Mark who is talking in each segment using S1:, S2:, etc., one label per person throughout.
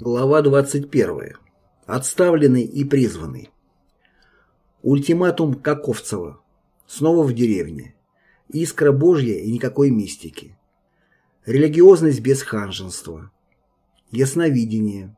S1: Глава 21. Отставленный и призванный. Ультиматум Каковцева. Снова в деревне. Искра Божья и никакой мистики. Религиозность без ханжества. Ясновидение.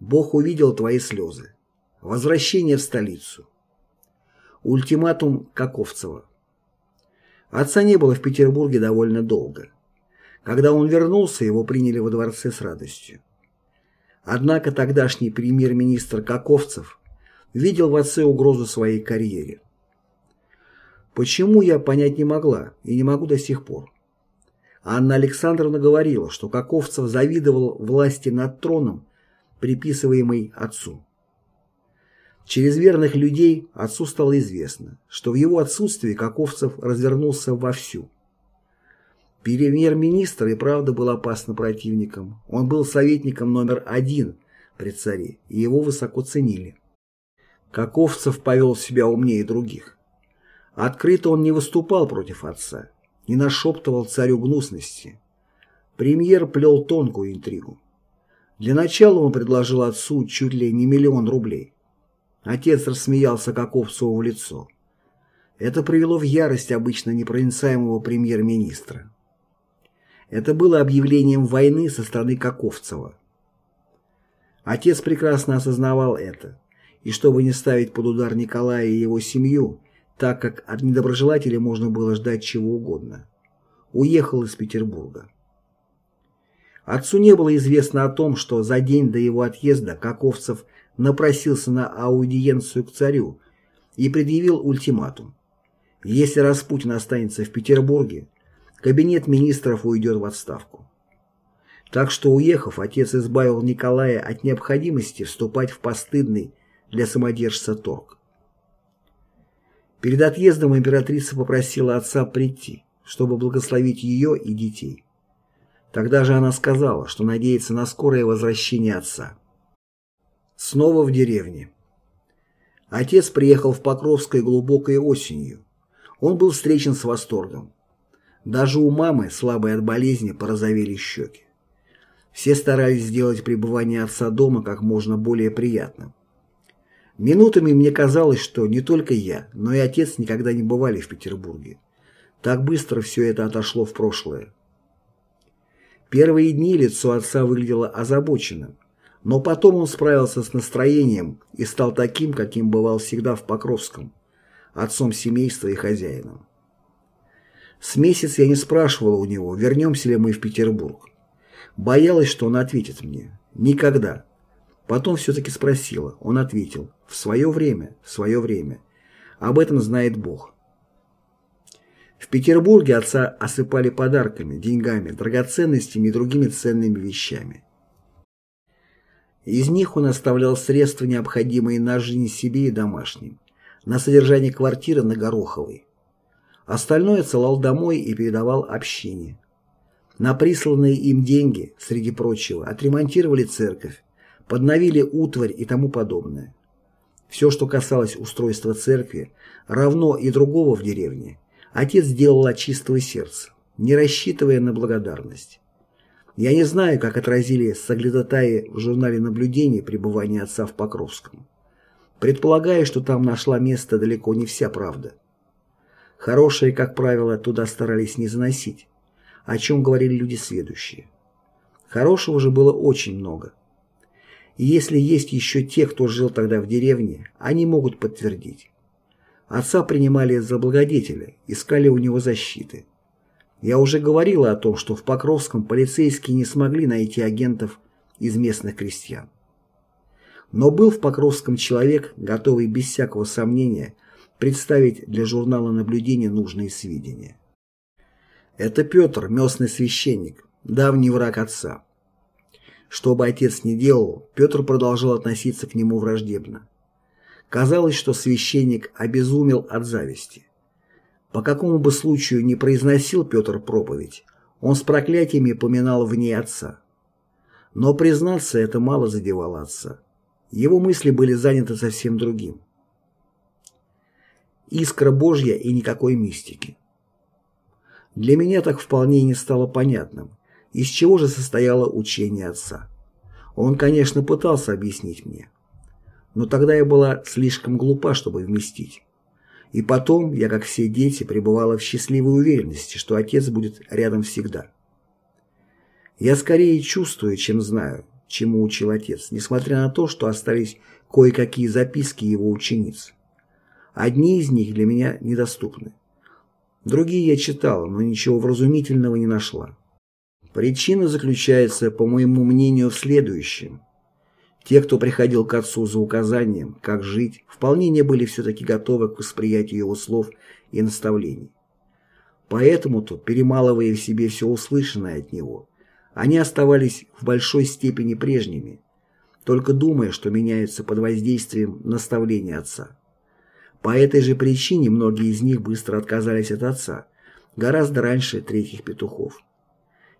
S1: Бог увидел твои слезы. Возвращение в столицу. Ультиматум Каковцева. Отца не было в Петербурге довольно долго. Когда он вернулся, его приняли во дворце с радостью. Однако тогдашний премьер-министр Каковцев видел в отце угрозу своей карьере. Почему я понять не могла и не могу до сих пор. Анна Александровна говорила, что Каковцев завидовал власти над троном, приписываемой отцу. Через верных людей отцу стало известно, что в его отсутствии Каковцев развернулся вовсю. Премьер-министр и правда был опасным противником. Он был советником номер один при царе, и его высоко ценили. Каковцев повел себя умнее других. Открыто он не выступал против отца, не нашептывал царю гнусности. Премьер плел тонкую интригу. Для начала он предложил отцу чуть ли не миллион рублей. Отец рассмеялся Каковцеву в лицо. Это привело в ярость обычно непроницаемого премьер-министра. Это было объявлением войны со стороны Каковцева. Отец прекрасно осознавал это, и чтобы не ставить под удар Николая и его семью, так как от недоброжелателей можно было ждать чего угодно, уехал из Петербурга. Отцу не было известно о том, что за день до его отъезда Каковцев напросился на аудиенцию к царю и предъявил ультиматум. Если Распутин останется в Петербурге, кабинет министров уйдет в отставку. Так что, уехав, отец избавил Николая от необходимости вступать в постыдный для самодержца торг. Перед отъездом императрица попросила отца прийти, чтобы благословить ее и детей. Тогда же она сказала, что надеется на скорое возвращение отца. Снова в деревне. Отец приехал в Покровское глубокой осенью. Он был встречен с восторгом. Даже у мамы, слабой от болезни, порозовели щеки. Все старались сделать пребывание отца дома как можно более приятным. Минутами мне казалось, что не только я, но и отец никогда не бывали в Петербурге. Так быстро все это отошло в прошлое. Первые дни лицо отца выглядело озабоченным, но потом он справился с настроением и стал таким, каким бывал всегда в Покровском, отцом семейства и хозяином. С месяц я не спрашивала у него, вернемся ли мы в Петербург. Боялась, что он ответит мне. Никогда. Потом все-таки спросила. Он ответил. В свое время, в свое время. Об этом знает Бог. В Петербурге отца осыпали подарками, деньгами, драгоценностями и другими ценными вещами. Из них он оставлял средства, необходимые на жизнь себе и домашним, на содержание квартиры на Гороховой. Остальное целал домой и передавал общине. На присланные им деньги, среди прочего, отремонтировали церковь, подновили утварь и тому подобное. Все, что касалось устройства церкви, равно и другого в деревне, отец делал от чистого сердца, не рассчитывая на благодарность. Я не знаю, как отразили соглядатаи в журнале наблюдений пребывания отца в Покровском. Предполагаю, что там нашла место далеко не вся правда. Хорошие, как правило, туда старались не заносить, о чем говорили люди следующие. Хорошего же было очень много. И если есть еще те, кто жил тогда в деревне, они могут подтвердить. Отца принимали за благодетеля, искали у него защиты. Я уже говорила о том, что в Покровском полицейские не смогли найти агентов из местных крестьян. Но был в Покровском человек, готовый без всякого сомнения представить для журнала наблюдения нужные сведения. Это Петр, местный священник, давний враг отца. Что бы отец ни делал, Петр продолжал относиться к нему враждебно. Казалось, что священник обезумел от зависти. По какому бы случаю не произносил Петр проповедь, он с проклятиями поминал в ней отца. Но, признаться, это мало задевало отца. Его мысли были заняты совсем другим искра Божья и никакой мистики. Для меня так вполне не стало понятным, из чего же состояло учение отца. Он, конечно, пытался объяснить мне. Но тогда я была слишком глупа, чтобы вместить. И потом я, как все дети, пребывала в счастливой уверенности, что отец будет рядом всегда. Я скорее чувствую, чем знаю, чему учил отец, несмотря на то, что остались кое-какие записки его учениц. Одни из них для меня недоступны. Другие я читала, но ничего вразумительного не нашла. Причина заключается, по моему мнению, в следующем. Те, кто приходил к отцу за указанием, как жить, вполне не были все-таки готовы к восприятию его слов и наставлений. Поэтому-то, перемалывая в себе все услышанное от него, они оставались в большой степени прежними, только думая, что меняются под воздействием наставления отца. По этой же причине многие из них быстро отказались от отца, гораздо раньше третьих петухов.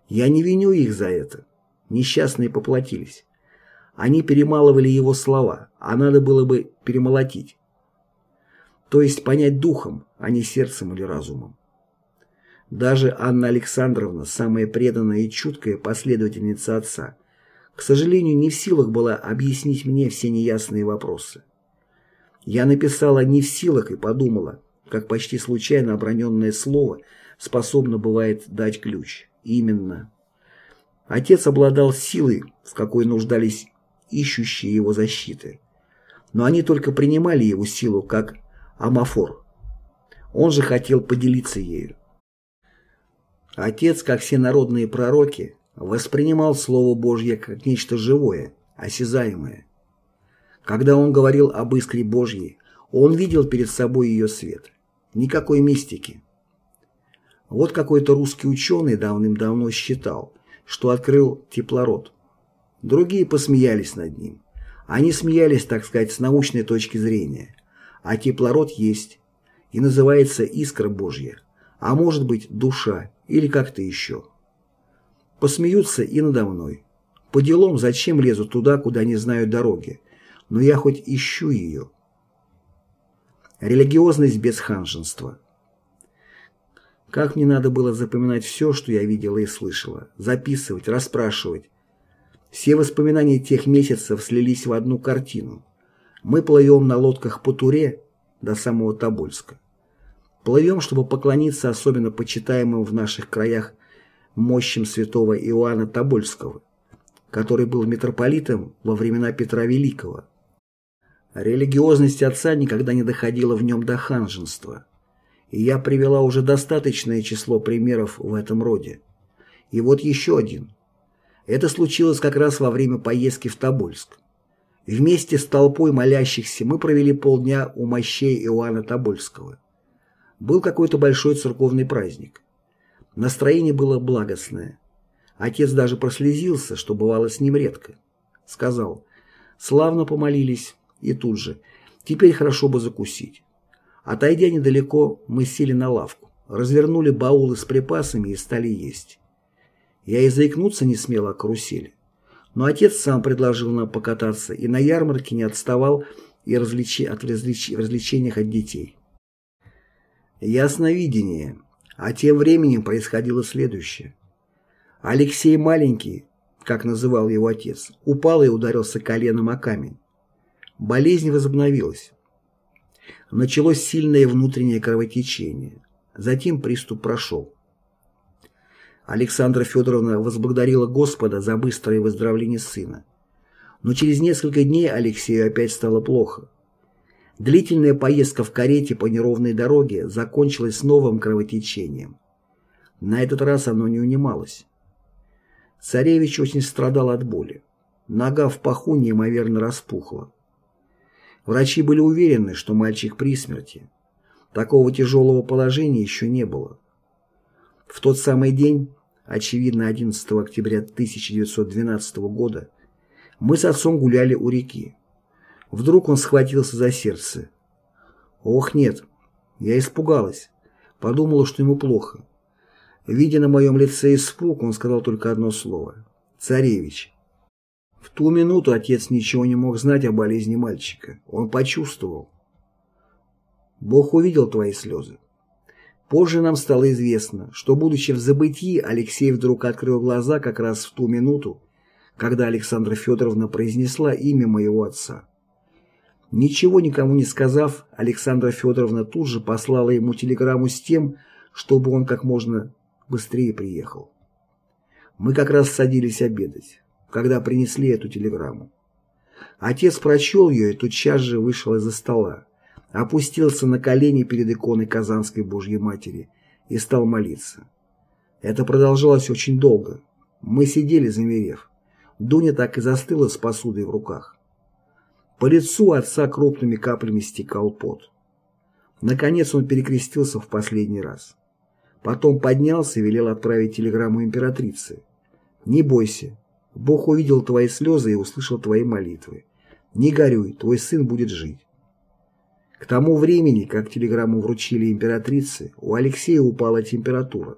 S1: Я не виню их за это. Несчастные поплатились. Они перемалывали его слова, а надо было бы перемолотить. То есть понять духом, а не сердцем или разумом. Даже Анна Александровна, самая преданная и чуткая последовательница отца, к сожалению, не в силах была объяснить мне все неясные вопросы. Я написала «не в силах» и подумала, как почти случайно оброненное слово способно бывает дать ключ. Именно. Отец обладал силой, в какой нуждались ищущие его защиты. Но они только принимали его силу как амофор. Он же хотел поделиться ею. Отец, как все народные пророки, воспринимал Слово Божье как нечто живое, осязаемое. Когда он говорил об искре Божьей, он видел перед собой ее свет. Никакой мистики. Вот какой-то русский ученый давным-давно считал, что открыл теплород. Другие посмеялись над ним. Они смеялись, так сказать, с научной точки зрения. А теплород есть. И называется искра Божья. А может быть, душа или как-то еще. Посмеются и надо мной. По делам зачем лезут туда, куда не знают дороги? Но я хоть ищу ее. Религиозность без ханженства. Как мне надо было запоминать все, что я видела и слышала, записывать, расспрашивать. Все воспоминания тех месяцев слились в одну картину. Мы плывем на лодках по Туре до самого Тобольска. Плывем, чтобы поклониться особенно почитаемым в наших краях мощам святого Иоанна Тобольского, который был митрополитом во времена Петра Великого. Религиозность отца никогда не доходила в нем до ханженства. И я привела уже достаточное число примеров в этом роде. И вот еще один. Это случилось как раз во время поездки в Тобольск. Вместе с толпой молящихся мы провели полдня у мощей Иоанна Тобольского. Был какой-то большой церковный праздник. Настроение было благостное. Отец даже прослезился, что бывало с ним редко. Сказал, славно помолились, и тут же, теперь хорошо бы закусить. Отойдя недалеко, мы сели на лавку, развернули баулы с припасами и стали есть. Я и заикнуться не смела о карусели. Но отец сам предложил нам покататься и на ярмарке не отставал и развлечи... от развлеч... развлечениях от детей. Ясновидение. А тем временем происходило следующее. Алексей Маленький, как называл его отец, упал и ударился коленом о камень. Болезнь возобновилась. Началось сильное внутреннее кровотечение. Затем приступ прошел. Александра Федоровна возблагодарила Господа за быстрое выздоровление сына. Но через несколько дней Алексею опять стало плохо. Длительная поездка в карете по неровной дороге закончилась новым кровотечением. На этот раз оно не унималось. Царевич очень страдал от боли. Нога в паху неимоверно распухла. Врачи были уверены, что мальчик при смерти. Такого тяжелого положения еще не было. В тот самый день, очевидно 11 октября 1912 года, мы с отцом гуляли у реки. Вдруг он схватился за сердце. Ох, нет, я испугалась. Подумала, что ему плохо. Видя на моем лице испуг, он сказал только одно слово. «Царевич». В ту минуту отец ничего не мог знать о болезни мальчика. Он почувствовал. Бог увидел твои слезы. Позже нам стало известно, что, будучи в забытии, Алексей вдруг открыл глаза как раз в ту минуту, когда Александра Федоровна произнесла имя моего отца. Ничего никому не сказав, Александра Федоровна тут же послала ему телеграмму с тем, чтобы он как можно быстрее приехал. Мы как раз садились обедать, когда принесли эту телеграмму. Отец прочел ее и тотчас же вышел из-за стола, опустился на колени перед иконой Казанской Божьей Матери и стал молиться. Это продолжалось очень долго. Мы сидели, замерев. Дуня так и застыла с посудой в руках. По лицу отца крупными каплями стекал пот. Наконец он перекрестился в последний раз. Потом поднялся и велел отправить телеграмму императрице. «Не бойся. Бог увидел твои слезы и услышал твои молитвы. Не горюй, твой сын будет жить». К тому времени, как телеграмму вручили императрице, у Алексея упала температура.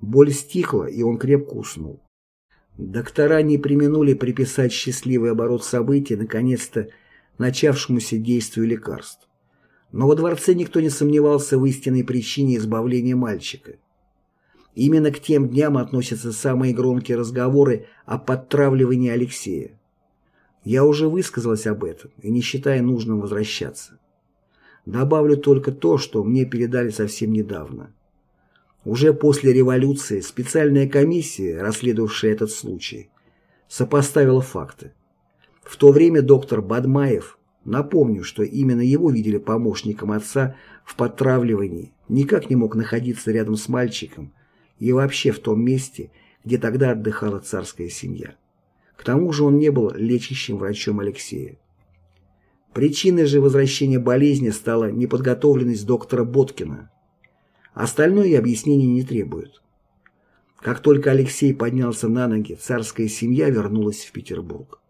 S1: Боль стихла, и он крепко уснул. Доктора не применули приписать счастливый оборот событий, наконец-то, начавшемуся действию лекарств. Но во дворце никто не сомневался в истинной причине избавления мальчика. Именно к тем дням относятся самые громкие разговоры о подтравливании Алексея. Я уже высказалась об этом и не считаю нужным возвращаться. Добавлю только то, что мне передали совсем недавно. Уже после революции специальная комиссия, расследовавшая этот случай, сопоставила факты. В то время доктор Бадмаев Напомню, что именно его видели помощником отца в подтравливании, никак не мог находиться рядом с мальчиком и вообще в том месте, где тогда отдыхала царская семья. К тому же он не был лечащим врачом Алексея. Причиной же возвращения болезни стала неподготовленность доктора Боткина. Остальное объяснений не требует. Как только Алексей поднялся на ноги, царская семья вернулась в Петербург.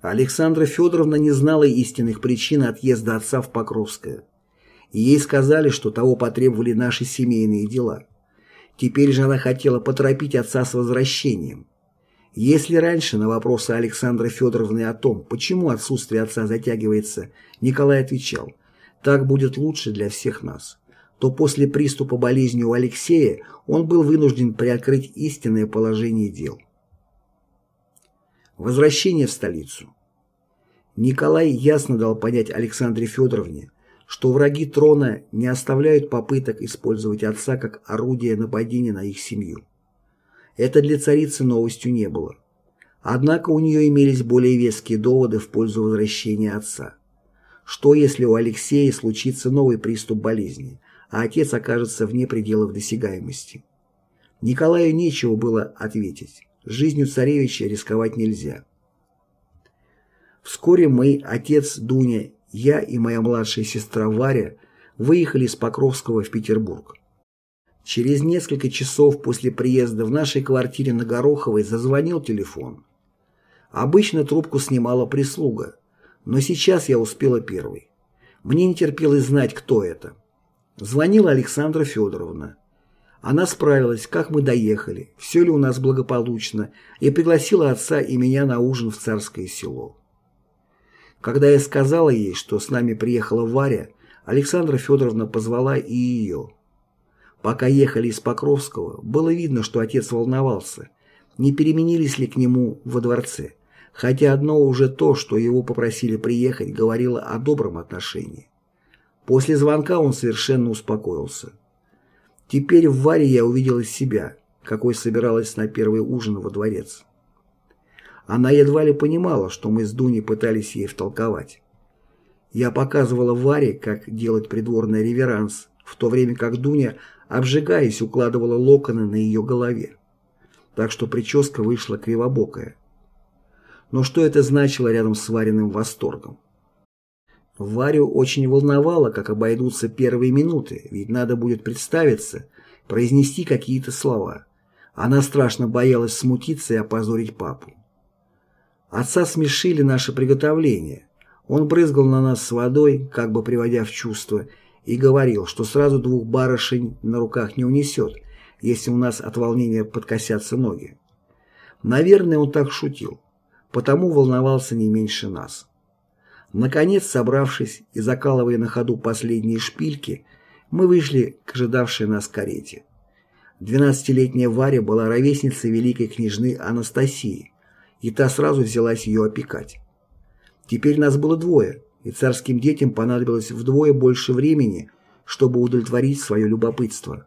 S1: Александра Федоровна не знала истинных причин отъезда отца в Покровское. И ей сказали, что того потребовали наши семейные дела. Теперь же она хотела поторопить отца с возвращением. Если раньше на вопросы Александры Федоровны о том, почему отсутствие отца затягивается, Николай отвечал, «Так будет лучше для всех нас», то после приступа болезни у Алексея он был вынужден приоткрыть истинное положение дел. Возвращение в столицу. Николай ясно дал понять Александре Федоровне, что враги трона не оставляют попыток использовать отца как орудие нападения на их семью. Это для царицы новостью не было. Однако у нее имелись более веские доводы в пользу возвращения отца. Что если у Алексея случится новый приступ болезни, а отец окажется вне пределов досягаемости? Николаю нечего было ответить. Жизнью царевича рисковать нельзя. Вскоре мы, отец Дуня, я и моя младшая сестра Варя выехали из Покровского в Петербург. Через несколько часов после приезда в нашей квартире на Гороховой зазвонил телефон. Обычно трубку снимала прислуга, но сейчас я успела первой. Мне не терпелось знать, кто это. Звонила Александра Федоровна. Она справилась, как мы доехали, все ли у нас благополучно, и пригласила отца и меня на ужин в Царское село. Когда я сказала ей, что с нами приехала Варя, Александра Федоровна позвала и ее. Пока ехали из Покровского, было видно, что отец волновался, не переменились ли к нему во дворце, хотя одно уже то, что его попросили приехать, говорило о добром отношении. После звонка он совершенно успокоился. Теперь в Варе я увидела себя, какой собиралась на первый ужин во дворец. Она едва ли понимала, что мы с Дуней пытались ей втолковать. Я показывала Варе, как делать придворный реверанс, в то время как Дуня, обжигаясь, укладывала локоны на ее голове. Так что прическа вышла кривобокая. Но что это значило рядом с Вариным восторгом? Варю очень волновало, как обойдутся первые минуты, ведь надо будет представиться, произнести какие-то слова. Она страшно боялась смутиться и опозорить папу. Отца смешили наши приготовления. Он брызгал на нас с водой, как бы приводя в чувство, и говорил, что сразу двух барышень на руках не унесет, если у нас от волнения подкосятся ноги. Наверное, он так шутил, потому волновался не меньше нас. Наконец, собравшись и закалывая на ходу последние шпильки, мы вышли к ожидавшей нас карете. Двенадцатилетняя Варя была ровесницей великой княжны Анастасии, и та сразу взялась ее опекать. Теперь нас было двое, и царским детям понадобилось вдвое больше времени, чтобы удовлетворить свое любопытство.